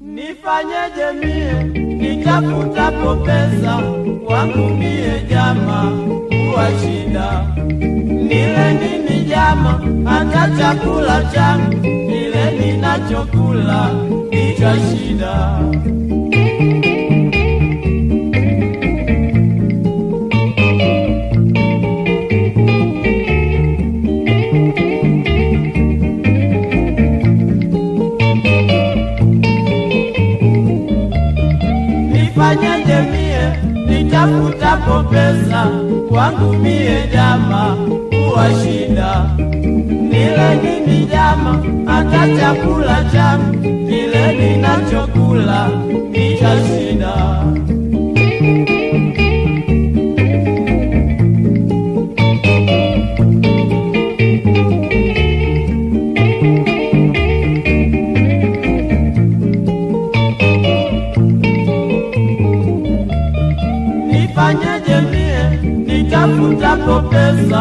Nifanyeje mie? Nitafutapo pesa wangu mie jama kuwa shida. Nile nini jama hata chakula changu kile ninachokula ndicho shida nifanyeje mie nitafutapo pesa kwangu mie jama kuwa shida. Nile nini jama hata chakula changu. Kile ninachokula shida nitafutapo pesa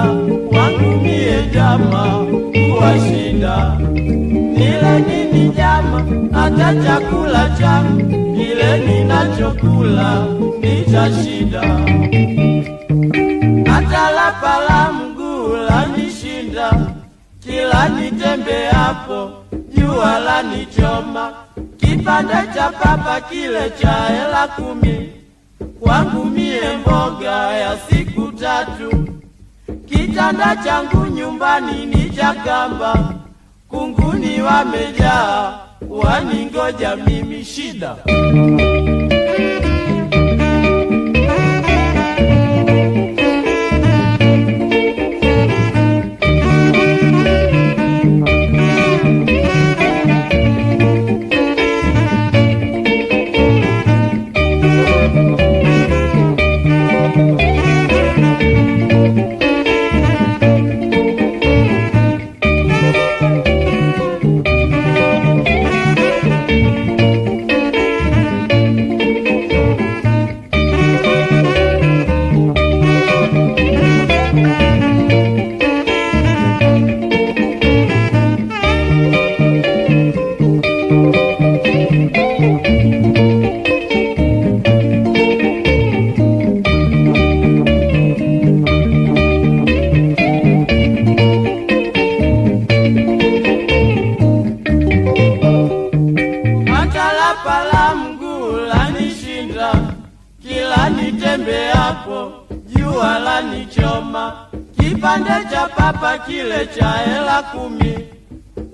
wangu mie jama kuwa shida nile nini jama hata chakula changu kile ninachokula nicha shida hata lapa la mguu lanishinda kila nitembeapo jua lanichoma. Kipande cha papa kile cha hela kumi kwangu mie mboga ya siku tatu. Kitanda changu nyumbani ni cha kamba, kunguni wamejaa, waningoja mimi shida. Nitembeapo jua la nichoma, Kipande cha papa kile cha hela kumi,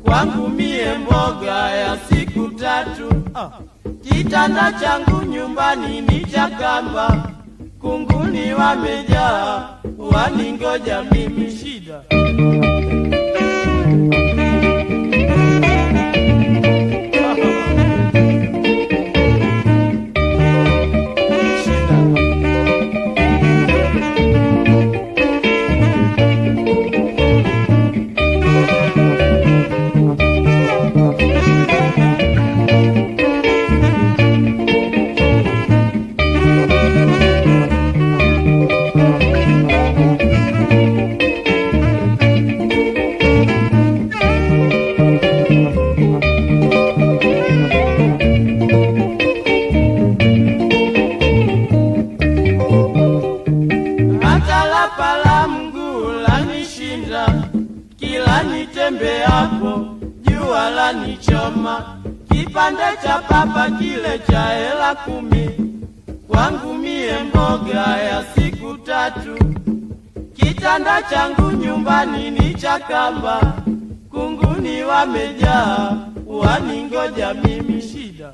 kwangu mie mboga ya siku tatu. Kitanda changu nyumbani ni cha kamba, kunguni wamejaa, waningoja mimi shida. Jua choma, Kipande cha papa kile cha hela kumi, kwangu mie mboga ya siku tatu. Kitanda changu nyumbani ni cha kamba, kunguni wamejaa, waningoja mimi shida.